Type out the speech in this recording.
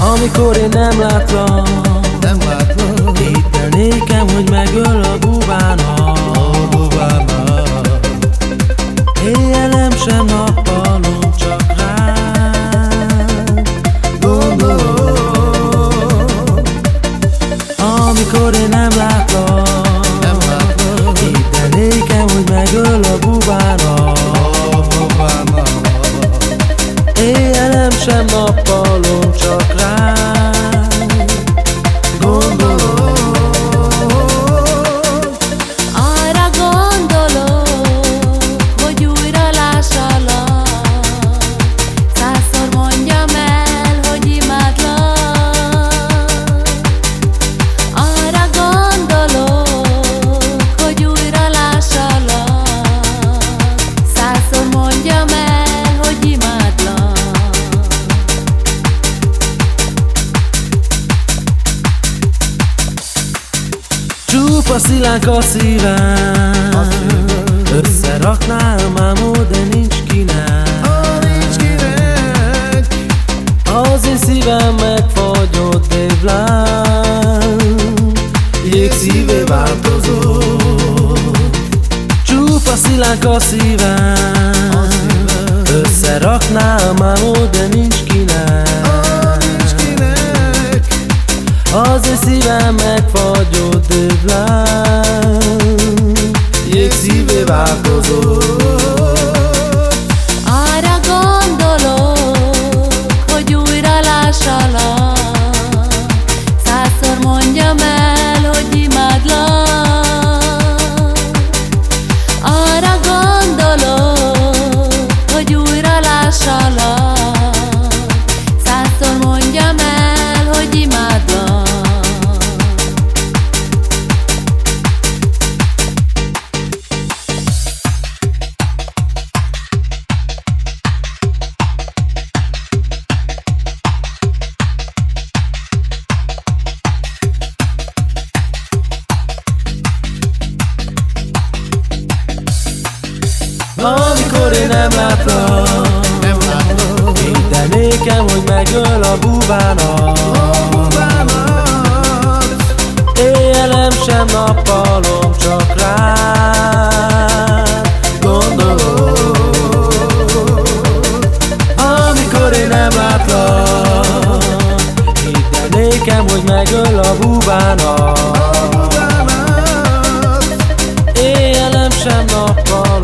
Amikor én nem látlak Nem látlak. Hidd nékem, hogy megöl a bubának. A bubának. Éjjelem sem nappalom, csak rád Gondolok Amikor én nem látlak Nem látlak. Hidd nékem, hogy megöl a bubának. A bubának. Éjjelem sem nappalom, csak rád Csupa szilánk a szívem. Összeraknám mámó, de nincs kinek. A nincs kinek. Az én szívem megfagyott dévlám Jég szívé változó Csupa szilánk a szívem. Összeraknám mámó, de nincs kinek. A nincs kinek. Az én szívem megfagyott én nem láttam Nem láttam Hintenékem, hogy megöl a bubának. A bubának. Éjjelem sem nappalom, csak rád. Gondolok Amikor én nem láttam Hintenékem, hogy megöl a bubának. A bubának. Éjjelem sem nappalom